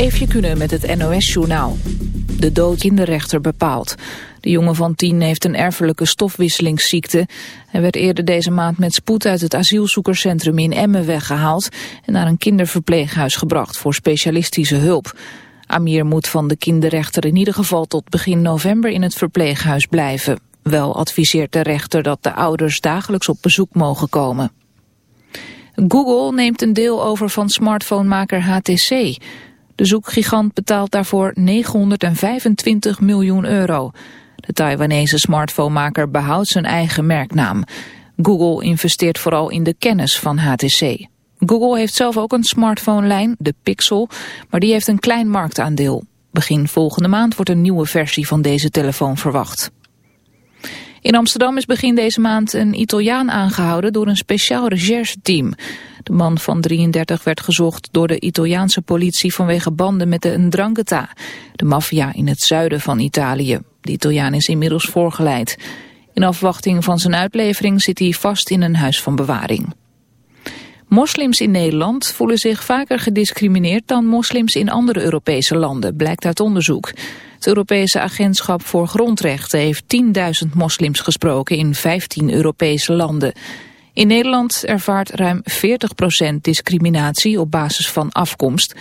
Eefje Kunnen met het NOS-journaal. De dood kinderrechter bepaalt. De jongen van tien heeft een erfelijke stofwisselingsziekte. Hij werd eerder deze maand met spoed uit het asielzoekerscentrum in Emmen weggehaald... en naar een kinderverpleeghuis gebracht voor specialistische hulp. Amir moet van de kinderrechter in ieder geval tot begin november in het verpleeghuis blijven. Wel adviseert de rechter dat de ouders dagelijks op bezoek mogen komen. Google neemt een deel over van smartphonemaker HTC. De zoekgigant betaalt daarvoor 925 miljoen euro. De Taiwanese smartphonemaker behoudt zijn eigen merknaam. Google investeert vooral in de kennis van HTC. Google heeft zelf ook een smartphone-lijn, de Pixel, maar die heeft een klein marktaandeel. Begin volgende maand wordt een nieuwe versie van deze telefoon verwacht. In Amsterdam is begin deze maand een Italiaan aangehouden door een speciaal rechercheteam. De man van 33 werd gezocht door de Italiaanse politie vanwege banden met de Ndrangheta, de maffia in het zuiden van Italië. De Italiaan is inmiddels voorgeleid. In afwachting van zijn uitlevering zit hij vast in een huis van bewaring. Moslims in Nederland voelen zich vaker gediscrimineerd dan moslims in andere Europese landen, blijkt uit onderzoek. Het Europese Agentschap voor Grondrechten heeft 10.000 moslims gesproken in 15 Europese landen. In Nederland ervaart ruim 40% discriminatie op basis van afkomst.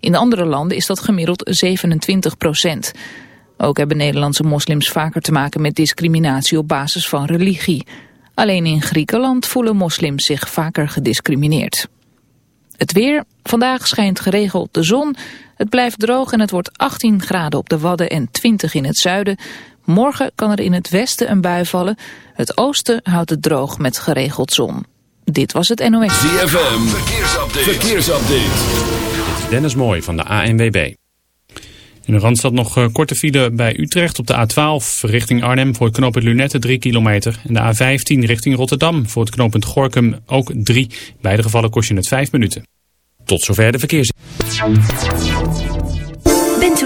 In andere landen is dat gemiddeld 27%. Ook hebben Nederlandse moslims vaker te maken met discriminatie op basis van religie. Alleen in Griekenland voelen moslims zich vaker gediscrimineerd. Het weer. Vandaag schijnt geregeld de zon. Het blijft droog en het wordt 18 graden op de Wadden en 20 in het zuiden. Morgen kan er in het westen een bui vallen. Het oosten houdt het droog met geregeld zon. Dit was het NOS. ZFM. Verkeersupdate. Verkeersupdate. Dennis Mooi van de ANWB. In de Randstad nog uh, korte file bij Utrecht op de A12 richting Arnhem voor het knooppunt Lunette 3 kilometer. En de A15 richting Rotterdam voor het knooppunt Gorkum ook 3. Beide gevallen kost je het 5 minuten. Tot zover de verkeers.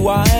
why.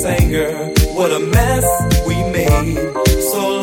singer. What a mess we made. So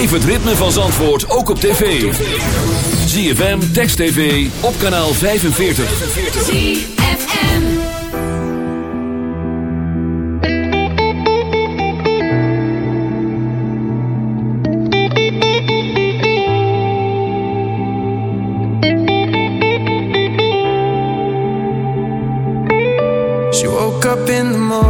Beleef het ritme van Zandvoort ook op tv. ZFM, Text TV, op kanaal 45. ZFM She woke up in the morning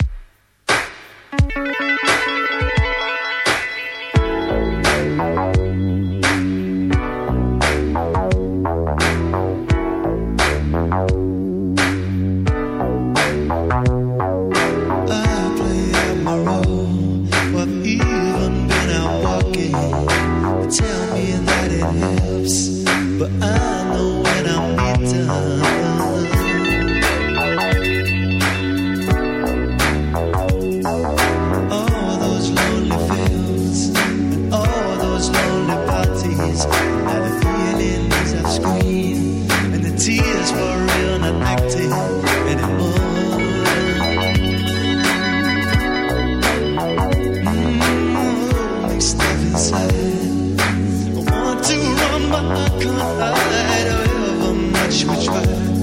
my I can't much we try.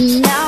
Now